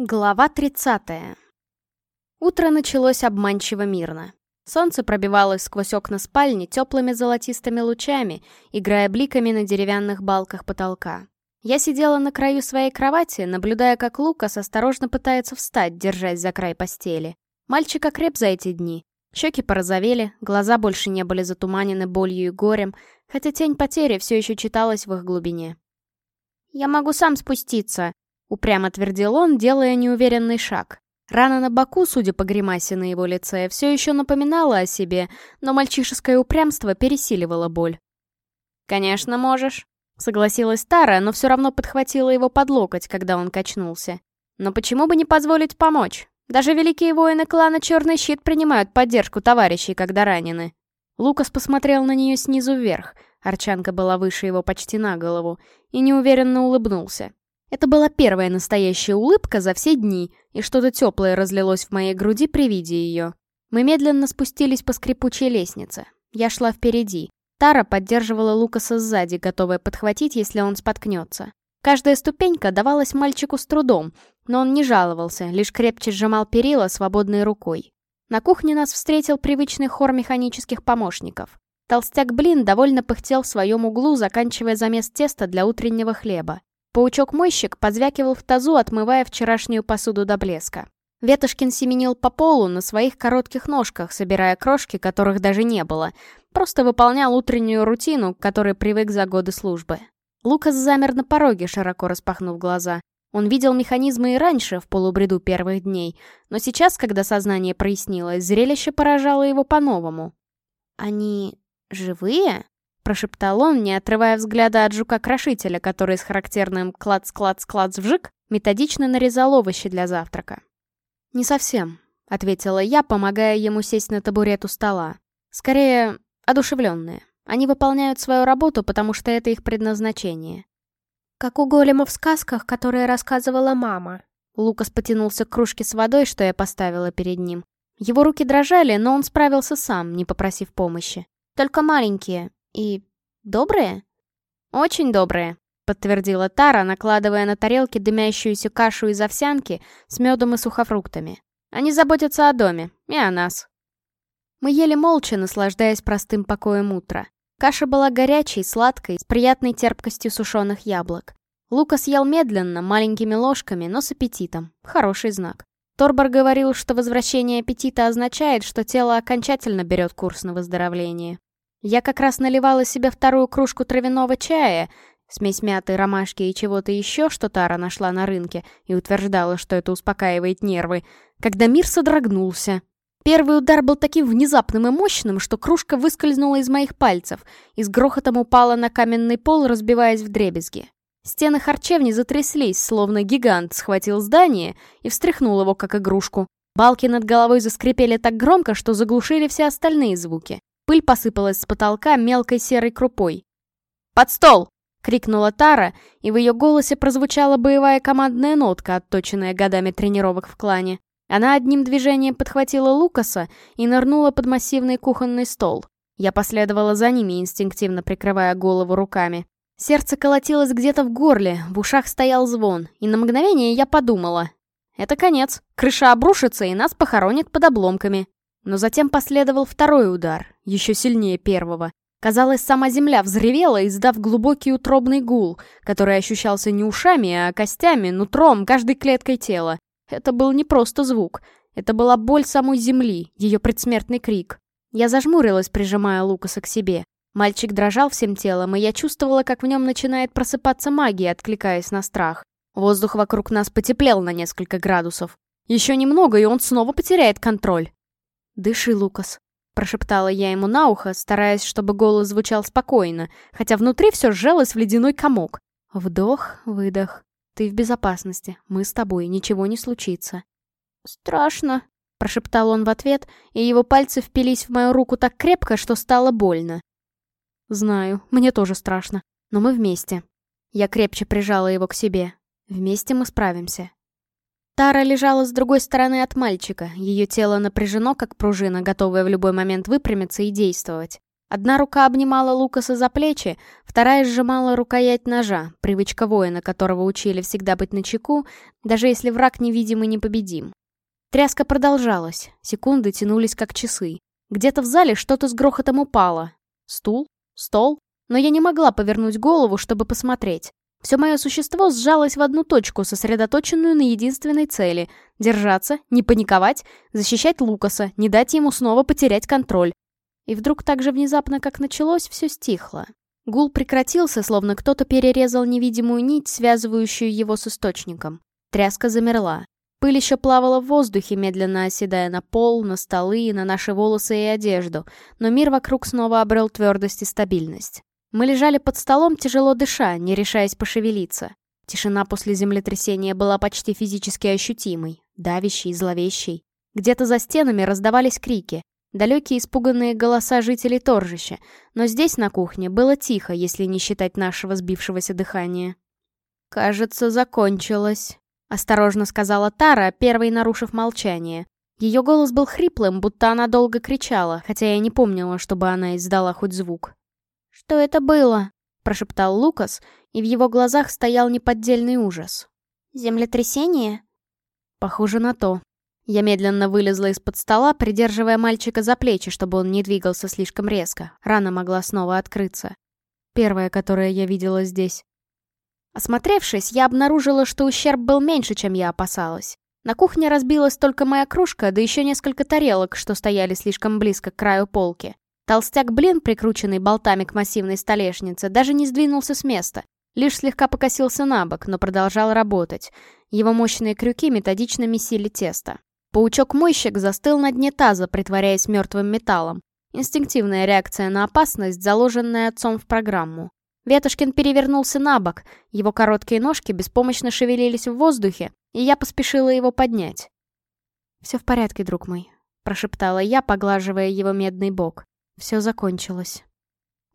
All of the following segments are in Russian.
Глава 30. Утро началось обманчиво мирно. Солнце пробивалось сквозь окна спальни теплыми золотистыми лучами, играя бликами на деревянных балках потолка. Я сидела на краю своей кровати, наблюдая, как Лукас осторожно пытается встать, держась за край постели. Мальчик окреп за эти дни. Щеки порозовели, глаза больше не были затуманены болью и горем, хотя тень потери все еще читалась в их глубине. «Я могу сам спуститься», Упрямо твердил он, делая неуверенный шаг. Рана на боку, судя по гримасе на его лице, все еще напоминала о себе, но мальчишеское упрямство пересиливало боль. «Конечно можешь», — согласилась Тара, но все равно подхватила его под локоть, когда он качнулся. «Но почему бы не позволить помочь? Даже великие воины клана Черный Щит принимают поддержку товарищей, когда ранены». Лукас посмотрел на нее снизу вверх, Арчанка была выше его почти на голову, и неуверенно улыбнулся. Это была первая настоящая улыбка за все дни, и что-то теплое разлилось в моей груди при виде ее. Мы медленно спустились по скрипучей лестнице. Я шла впереди. Тара поддерживала Лукаса сзади, готовая подхватить, если он споткнется. Каждая ступенька давалась мальчику с трудом, но он не жаловался, лишь крепче сжимал перила свободной рукой. На кухне нас встретил привычный хор механических помощников. Толстяк Блин довольно пыхтел в своем углу, заканчивая замес теста для утреннего хлеба. Паучок-мойщик позвякивал в тазу, отмывая вчерашнюю посуду до блеска. Ветошкин семенил по полу на своих коротких ножках, собирая крошки, которых даже не было. Просто выполнял утреннюю рутину, к которой привык за годы службы. Лукас замер на пороге, широко распахнув глаза. Он видел механизмы и раньше, в полубреду первых дней, но сейчас, когда сознание прояснилось, зрелище поражало его по-новому. «Они живые?» Прошептал он, не отрывая взгляда от жука-крошителя, который с характерным клац-клац-клац-вжик методично нарезал овощи для завтрака. «Не совсем», — ответила я, помогая ему сесть на табурет у стола. «Скорее, одушевленные. Они выполняют свою работу, потому что это их предназначение». «Как у големов в сказках, которые рассказывала мама». Лукас потянулся к кружке с водой, что я поставила перед ним. Его руки дрожали, но он справился сам, не попросив помощи. Только маленькие, и... добрые? Очень добрые, подтвердила Тара, накладывая на тарелки дымящуюся кашу из овсянки с медом и сухофруктами. Они заботятся о доме и о нас. Мы ели молча, наслаждаясь простым покоем утра. Каша была горячей, сладкой, с приятной терпкостью сушеных яблок. Лукас ел медленно, маленькими ложками, но с аппетитом. Хороший знак. Торбор говорил, что возвращение аппетита означает, что тело окончательно берет курс на выздоровление. Я как раз наливала себе вторую кружку травяного чая, смесь мяты, ромашки и чего-то еще, что Тара нашла на рынке, и утверждала, что это успокаивает нервы, когда мир содрогнулся. Первый удар был таким внезапным и мощным, что кружка выскользнула из моих пальцев и с грохотом упала на каменный пол, разбиваясь в дребезги. Стены харчевни затряслись, словно гигант схватил здание и встряхнул его, как игрушку. Балки над головой заскрипели так громко, что заглушили все остальные звуки. Пыль посыпалась с потолка мелкой серой крупой. «Под стол!» — крикнула Тара, и в ее голосе прозвучала боевая командная нотка, отточенная годами тренировок в клане. Она одним движением подхватила Лукаса и нырнула под массивный кухонный стол. Я последовала за ними, инстинктивно прикрывая голову руками. Сердце колотилось где-то в горле, в ушах стоял звон, и на мгновение я подумала. Это конец, крыша обрушится и нас похоронит под обломками. Но затем последовал второй удар, еще сильнее первого. Казалось, сама земля взревела, издав глубокий утробный гул, который ощущался не ушами, а костями, нутром, каждой клеткой тела. Это был не просто звук. Это была боль самой земли, ее предсмертный крик. Я зажмурилась, прижимая Лукаса к себе. Мальчик дрожал всем телом, и я чувствовала, как в нем начинает просыпаться магия, откликаясь на страх. Воздух вокруг нас потеплел на несколько градусов. Еще немного, и он снова потеряет контроль. «Дыши, Лукас», — прошептала я ему на ухо, стараясь, чтобы голос звучал спокойно, хотя внутри все сжалось в ледяной комок. Вдох, выдох. Ты в безопасности, мы с тобой, ничего не случится. «Страшно», — прошептал он в ответ, и его пальцы впились в мою руку так крепко, что стало больно. «Знаю, мне тоже страшно, но мы вместе». Я крепче прижала его к себе. Вместе мы справимся. Тара лежала с другой стороны от мальчика, ее тело напряжено, как пружина, готовая в любой момент выпрямиться и действовать. Одна рука обнимала Лукаса за плечи, вторая сжимала рукоять ножа, привычка воина, которого учили всегда быть начеку, даже если враг невидим и непобедим. Тряска продолжалась, секунды тянулись как часы. Где-то в зале что-то с грохотом упало. Стул? Стол? Но я не могла повернуть голову, чтобы посмотреть. Все мое существо сжалось в одну точку, сосредоточенную на единственной цели — держаться, не паниковать, защищать Лукаса, не дать ему снова потерять контроль, и вдруг так же внезапно, как началось, все стихло. Гул прекратился, словно кто-то перерезал невидимую нить, связывающую его с источником. Тряска замерла. Пыль еще плавала в воздухе, медленно оседая на пол, на столы, на наши волосы и одежду, но мир вокруг снова обрел твердость и стабильность. Мы лежали под столом, тяжело дыша, не решаясь пошевелиться. Тишина после землетрясения была почти физически ощутимой, давящей, зловещей. Где-то за стенами раздавались крики. Далекие испуганные голоса жителей торжища, но здесь, на кухне, было тихо, если не считать нашего сбившегося дыхания. «Кажется, закончилось», — осторожно сказала Тара, первой нарушив молчание. Ее голос был хриплым, будто она долго кричала, хотя я не помнила, чтобы она издала хоть звук. «Что это было?» — прошептал Лукас, и в его глазах стоял неподдельный ужас. «Землетрясение?» «Похоже на то», я медленно вылезла из-под стола, придерживая мальчика за плечи, чтобы он не двигался слишком резко. Рана могла снова открыться. Первая, которая я видела здесь. Осмотревшись, я обнаружила, что ущерб был меньше, чем я опасалась. На кухне разбилась только моя кружка, да еще несколько тарелок, что стояли слишком близко к краю полки. Толстяк-блин, прикрученный болтами к массивной столешнице, даже не сдвинулся с места. Лишь слегка покосился на бок, но продолжал работать. Его мощные крюки методично месили тесто. Паучок-мойщик застыл на дне таза, притворяясь мертвым металлом. Инстинктивная реакция на опасность, заложенная отцом в программу. Ветушкин перевернулся на бок, его короткие ножки беспомощно шевелились в воздухе, и я поспешила его поднять. «Все в порядке, друг мой», — прошептала я, поглаживая его медный бок. Все закончилось.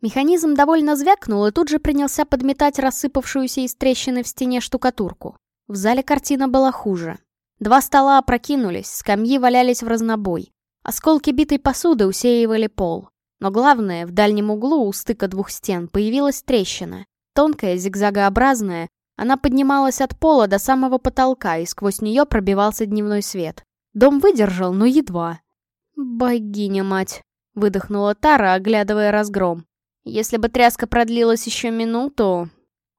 Механизм довольно звякнул и тут же принялся подметать рассыпавшуюся из трещины в стене штукатурку. В зале картина была хуже. Два стола опрокинулись, скамьи валялись в разнобой. Осколки битой посуды усеивали пол. Но главное, в дальнем углу у стыка двух стен появилась трещина. Тонкая, зигзагообразная, она поднималась от пола до самого потолка, и сквозь нее пробивался дневной свет. Дом выдержал, но едва. «Богиня мать!» — выдохнула Тара, оглядывая разгром. «Если бы тряска продлилась еще минуту...»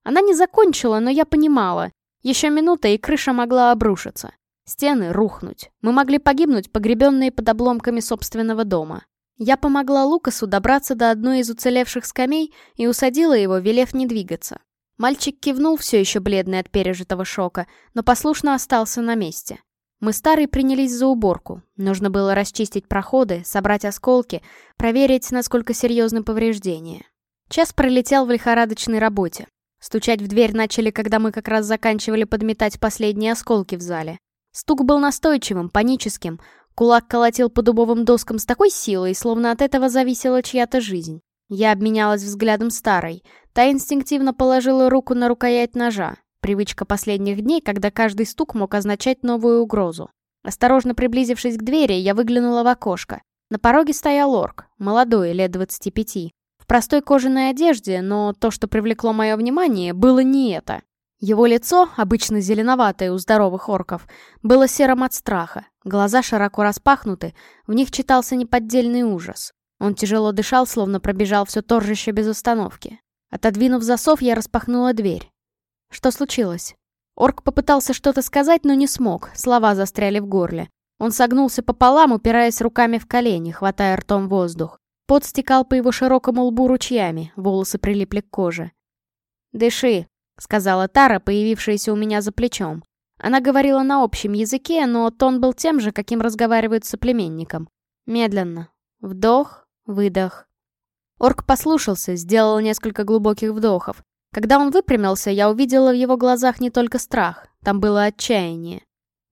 Она не закончила, но я понимала. Еще минута, и крыша могла обрушиться. Стены рухнуть. Мы могли погибнуть, погребенные под обломками собственного дома. Я помогла Лукасу добраться до одной из уцелевших скамей и усадила его, велев не двигаться. Мальчик кивнул, все еще бледный от пережитого шока, но послушно остался на месте. Мы старые принялись за уборку. Нужно было расчистить проходы, собрать осколки, проверить, насколько серьезны повреждения. Час пролетел в лихорадочной работе. Стучать в дверь начали, когда мы как раз заканчивали подметать последние осколки в зале. Стук был настойчивым, паническим. Кулак колотил по дубовым доскам с такой силой, словно от этого зависела чья-то жизнь. Я обменялась взглядом старой. Та инстинктивно положила руку на рукоять ножа. Привычка последних дней, когда каждый стук мог означать новую угрозу. Осторожно приблизившись к двери, я выглянула в окошко. На пороге стоял орк, молодой, лет 25. В простой кожаной одежде, но то, что привлекло мое внимание, было не это. Его лицо, обычно зеленоватое у здоровых орков, было серым от страха. Глаза широко распахнуты, в них читался неподдельный ужас. Он тяжело дышал, словно пробежал все торжище без остановки. Отодвинув засов, я распахнула дверь. Что случилось? Орк попытался что-то сказать, но не смог, слова застряли в горле. Он согнулся пополам, упираясь руками в колени, хватая ртом воздух. Пот стекал по его широкому лбу ручьями, волосы прилипли к коже. «Дыши», — сказала Тара, появившаяся у меня за плечом. Она говорила на общем языке, но тон был тем же, каким разговаривают с соплеменником. Медленно. Вдох, выдох. Орк послушался, сделал несколько глубоких вдохов. Когда он выпрямился, я увидела в его глазах не только страх, там было отчаяние.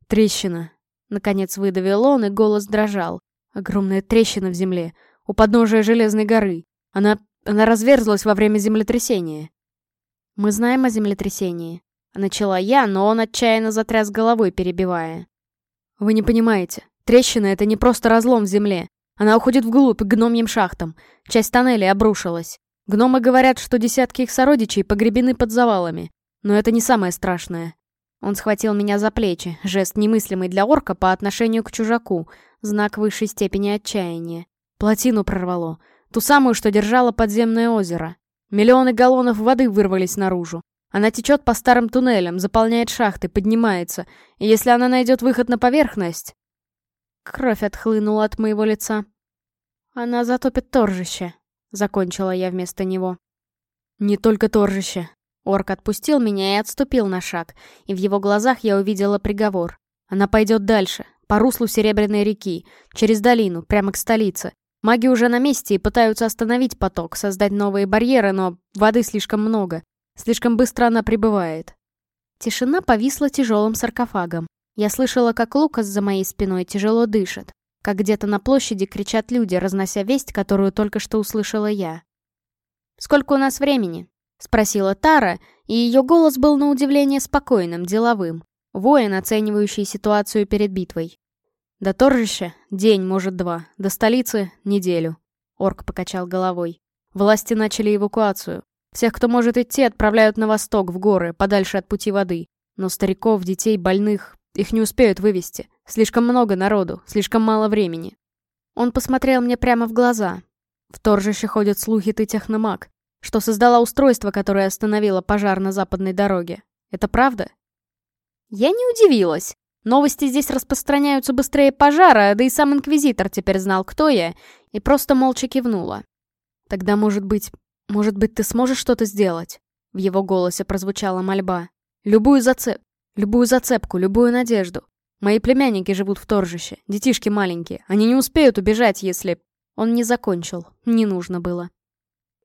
«Трещина», — наконец выдавил он, и голос дрожал. «Огромная трещина в земле, у подножия Железной горы. Она... она разверзлась во время землетрясения». «Мы знаем о землетрясении», — начала я, но он отчаянно затряс головой, перебивая. «Вы не понимаете. Трещина — это не просто разлом в земле. Она уходит вглубь, к гномьим шахтам. Часть тоннелей обрушилась. Гномы говорят, что десятки их сородичей погребены под завалами. Но это не самое страшное. Он схватил меня за плечи, жест немыслимый для орка по отношению к чужаку, знак высшей степени отчаяния. Плотину прорвало. Ту самую, что держала подземное озеро. Миллионы галлонов воды вырвались наружу. Она течет по старым туннелям, заполняет шахты, поднимается. И если она найдет выход на поверхность... Кровь отхлынула от моего лица. Она затопит торжище, закончила я вместо него. Не только торжище. Орк отпустил меня и отступил на шаг, и в его глазах я увидела приговор. Она пойдет дальше, по руслу Серебряной реки, через долину, прямо к столице. Маги уже на месте и пытаются остановить поток, создать новые барьеры, но воды слишком много. Слишком быстро она прибывает. Тишина повисла тяжелым саркофагом. Я слышала, как Лукас за моей спиной тяжело дышит, как где-то на площади кричат люди, разнося весть, которую только что услышала я. «Сколько у нас времени?» — спросила Тара, и ее голос был на удивление спокойным, деловым. Воин, оценивающий ситуацию перед битвой. До торжища — день, может, два. До столицы — неделю. Орк покачал головой. Власти начали эвакуацию. Всех, кто может идти, отправляют на восток, в горы, подальше от пути воды. Но стариков, детей, больных, их не успеют вывести. Слишком много народу, слишком мало времени. Он посмотрел мне прямо в глаза. В торжище ходят слухи ты техномаг, что создала устройство, которое остановило пожар на западной дороге. Это правда? Я не удивилась. Новости здесь распространяются быстрее пожара, да и сам Инквизитор теперь знал, кто я, и просто молча кивнула. «Тогда, может быть, может быть, ты сможешь что-то сделать?» В его голосе прозвучала мольба. «Любую зацеп... Любую зацепку, любую надежду. Мои племянники живут в торжище, детишки маленькие. Они не успеют убежать, если...» Он не закончил, не нужно было.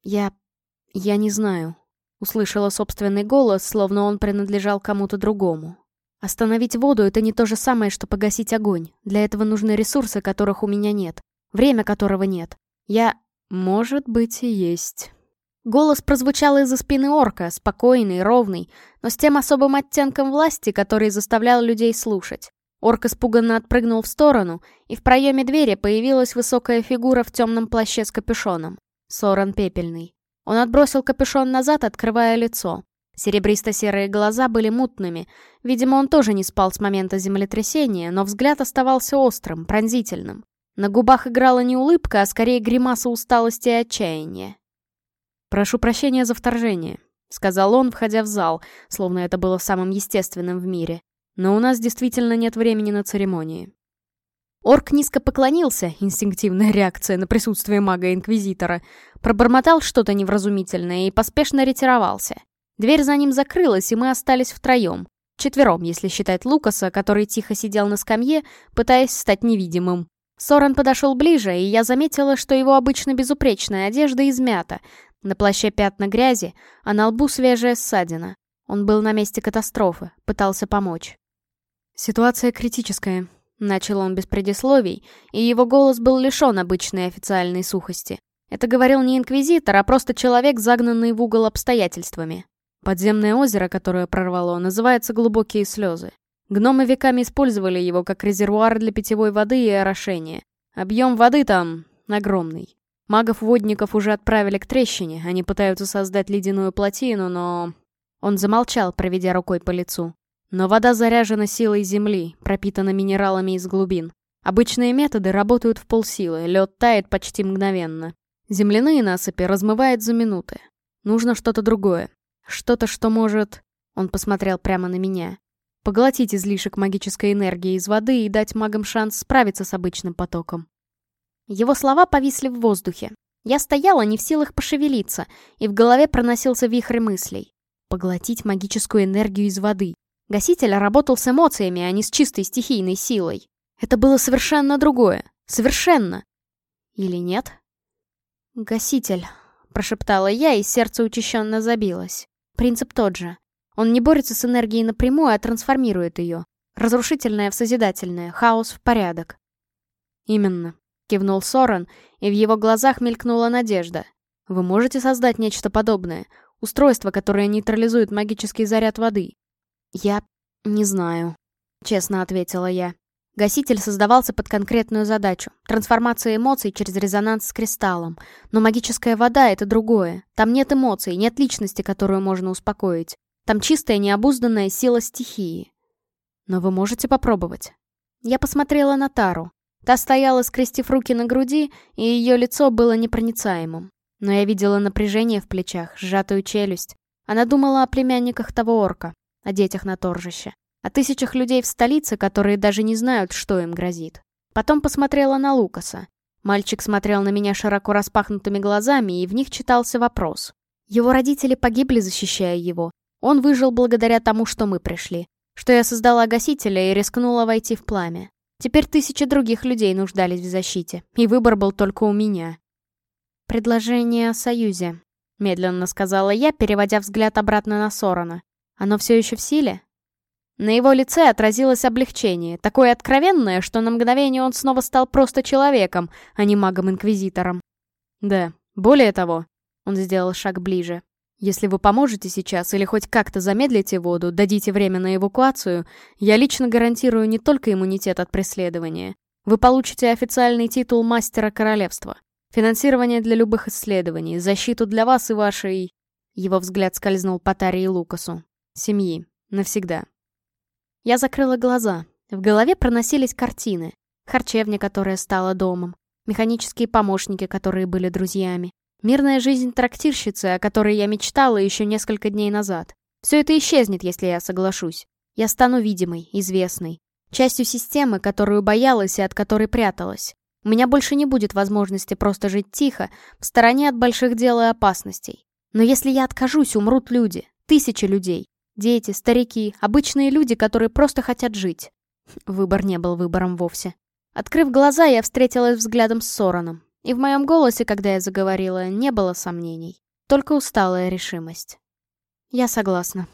«Я... я не знаю», — услышала собственный голос, словно он принадлежал кому-то другому. Остановить воду — это не то же самое, что погасить огонь. Для этого нужны ресурсы, которых у меня нет. Время которого нет. Я... Может быть, и есть. Голос прозвучал из-за спины орка, спокойный, ровный, но с тем особым оттенком власти, который заставлял людей слушать. Орк испуганно отпрыгнул в сторону, и в проеме двери появилась высокая фигура в темном плаще с капюшоном. Соран Пепельный. Он отбросил капюшон назад, открывая лицо. Серебристо-серые глаза были мутными. Видимо, он тоже не спал с момента землетрясения, но взгляд оставался острым, пронзительным. На губах играла не улыбка, а скорее гримаса усталости и отчаяния. «Прошу прощения за вторжение», — сказал он, входя в зал, словно это было самым естественным в мире. «Но у нас действительно нет времени на церемонии». Орк низко поклонился, инстинктивная реакция на присутствие мага-инквизитора, пробормотал что-то невразумительное и поспешно ретировался. Дверь за ним закрылась, и мы остались втроем. Четвером, если считать Лукаса, который тихо сидел на скамье, пытаясь стать невидимым. Сорен подошел ближе, и я заметила, что его обычно безупречная одежда измята. На плаще пятна грязи, а на лбу свежая ссадина. Он был на месте катастрофы, пытался помочь. «Ситуация критическая», — начал он без предисловий, и его голос был лишен обычной официальной сухости. Это говорил не инквизитор, а просто человек, загнанный в угол обстоятельствами. Подземное озеро, которое прорвало, называется «Глубокие слезы». Гномы веками использовали его как резервуар для питьевой воды и орошения. Объем воды там огромный. Магов-водников уже отправили к трещине, они пытаются создать ледяную плотину, но... Он замолчал, проведя рукой по лицу. Но вода заряжена силой земли, пропитана минералами из глубин. Обычные методы работают в полсилы, лед тает почти мгновенно. Земляные насыпи размывает за минуты. Нужно что-то другое. Что-то, что может... Он посмотрел прямо на меня. Поглотить излишек магической энергии из воды и дать магам шанс справиться с обычным потоком. Его слова повисли в воздухе. Я стояла не в силах пошевелиться, и в голове проносился вихрь мыслей. Поглотить магическую энергию из воды. Гаситель работал с эмоциями, а не с чистой стихийной силой. Это было совершенно другое. Совершенно. Или нет? «Гаситель», — прошептала я, и сердце учащенно забилось. Принцип тот же. Он не борется с энергией напрямую, а трансформирует ее. Разрушительное в созидательное, хаос в порядок. «Именно», — кивнул Сорен, и в его глазах мелькнула надежда. «Вы можете создать нечто подобное? Устройство, которое нейтрализует магический заряд воды?» «Я не знаю», — честно ответила я. Гаситель создавался под конкретную задачу — трансформация эмоций через резонанс с кристаллом. Но магическая вода — это другое. Там нет эмоций, нет личности, которую можно успокоить. Там чистая необузданная сила стихии. Но вы можете попробовать. Я посмотрела на Тару. Та стояла, скрестив руки на груди, и ее лицо было непроницаемым. Но я видела напряжение в плечах, сжатую челюсть. Она думала о племянниках того орка, о детях на торжище. О тысячах людей в столице, которые даже не знают, что им грозит. Потом посмотрела на Лукаса. Мальчик смотрел на меня широко распахнутыми глазами, и в них читался вопрос. Его родители погибли, защищая его. Он выжил благодаря тому, что мы пришли. Что я создала гасителя и рискнула войти в пламя. Теперь тысячи других людей нуждались в защите, и выбор был только у меня. «Предложение о союзе», — медленно сказала я, переводя взгляд обратно на Сорона. «Оно все еще в силе?» На его лице отразилось облегчение, такое откровенное, что на мгновение он снова стал просто человеком, а не магом-инквизитором. «Да, более того», — он сделал шаг ближе, «если вы поможете сейчас или хоть как-то замедлите воду, дадите время на эвакуацию, я лично гарантирую не только иммунитет от преследования. Вы получите официальный титул мастера королевства, финансирование для любых исследований, защиту для вас и вашей...» Его взгляд скользнул по Таре и Лукасу. «Семьи. Навсегда». Я закрыла глаза. В голове проносились картины. Харчевня, которая стала домом. Механические помощники, которые были друзьями. Мирная жизнь трактирщицы, о которой я мечтала еще несколько дней назад. Все это исчезнет, если я соглашусь. Я стану видимой, известной. Частью системы, которую боялась и от которой пряталась. У меня больше не будет возможности просто жить тихо, в стороне от больших дел и опасностей. Но если я откажусь, умрут люди. Тысячи людей. Дети, старики, обычные люди, которые просто хотят жить. Выбор не был выбором вовсе. Открыв глаза, я встретилась взглядом с Сораном. И в моем голосе, когда я заговорила, не было сомнений. Только усталая решимость. Я согласна.